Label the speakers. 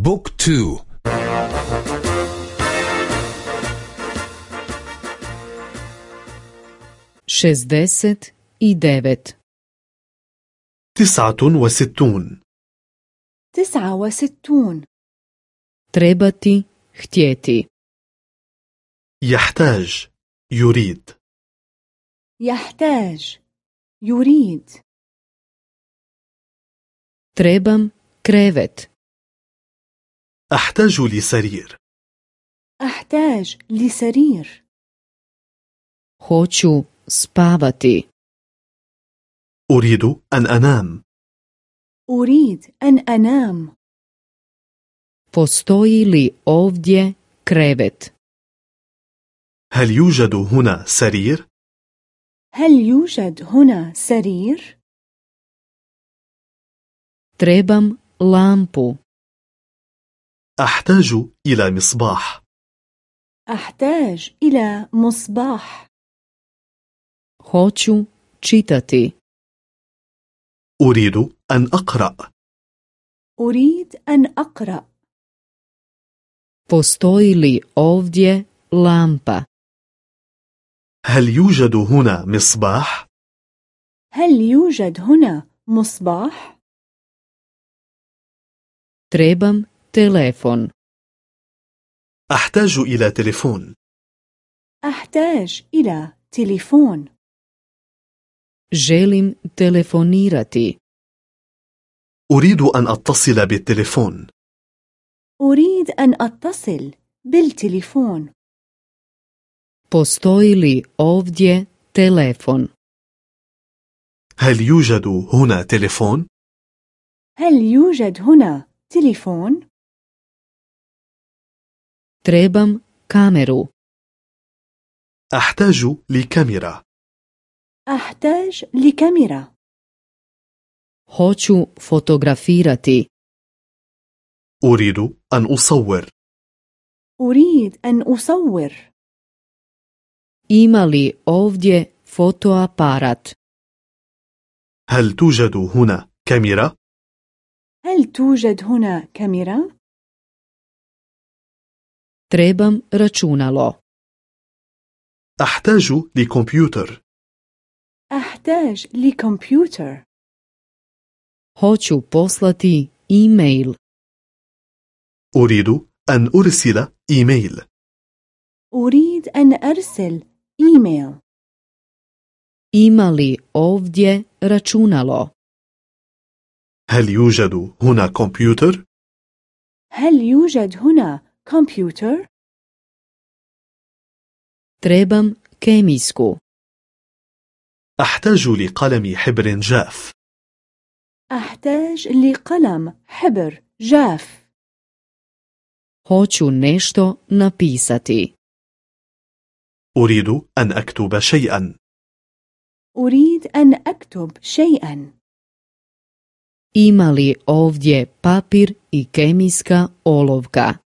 Speaker 1: Book two.
Speaker 2: šezdeset i devet
Speaker 3: تسعة وستون.
Speaker 4: تسعة وستون.
Speaker 2: trebati htjeti
Speaker 3: يحتاج يريد.
Speaker 4: يحتاج يريد.
Speaker 2: trebam krevet
Speaker 3: أحتاج لسرير.
Speaker 4: أحتاج لسرير.
Speaker 2: Hoću spavati.
Speaker 3: أريد أن أنام.
Speaker 4: أريد أن أنام.
Speaker 2: Postoji li ovdje krevet?
Speaker 3: هل يوجد هنا سرير؟
Speaker 4: هل يوجد هنا سرير؟
Speaker 2: trebam lampu.
Speaker 3: أحتاج إلى مصباح.
Speaker 4: أحتاج إلى مصباح.
Speaker 2: Hoću čitati.
Speaker 3: أريد أن أقرأ.
Speaker 4: أريد أن أقرأ.
Speaker 2: Postoji li ovdje lampa?
Speaker 3: هل يوجد هنا مصباح؟
Speaker 4: هل يوجد هنا مصباح؟
Speaker 2: trebam telefon.
Speaker 3: أحتاج إلى تليفون.
Speaker 4: أحتاج إلى تليفون.
Speaker 2: Želim telefonirati.
Speaker 3: أريد أن أتصل بالتليفون.
Speaker 4: أريد أن أتصل بالتليفون.
Speaker 2: Postoji li ovdje telefon?
Speaker 3: هل يوجد هنا تليفون؟
Speaker 4: هل يوجد هنا تليفون؟
Speaker 2: Trebam kameru
Speaker 3: أحتاج لكاميرا.
Speaker 4: أحتاج لكاميرا.
Speaker 2: hoću fotografirati
Speaker 3: أريد أن أصور.
Speaker 4: أريد أن أصور.
Speaker 2: ima li ovdje fotoaparat
Speaker 3: هل توجد هنا كاميرا؟
Speaker 4: هل توجد هنا كاميرا؟
Speaker 2: Trebam računalo.
Speaker 3: أحتاج لكمبيوتر.
Speaker 4: أحتاج لكمبيوتر.
Speaker 2: Hoću poslati e-mail.
Speaker 3: أريد أن أرسل إيميل.
Speaker 4: أريد أن أرسل إيميل.
Speaker 2: Ima li ovdje računalo?
Speaker 3: هل يوجد هنا كمبيوتر؟
Speaker 4: هل يوجد هنا كمبيوتر؟
Speaker 2: trebam kemijsku.
Speaker 3: أحتاج لقلم حبر جاف.
Speaker 4: أحتاج لقلم حبر جاف.
Speaker 2: Hoću nešto napisati.
Speaker 3: أريد أن أكتب شيئا.
Speaker 4: أريد أن أكتب شيئا.
Speaker 2: Ima li ovdje papir i kemijska olovka?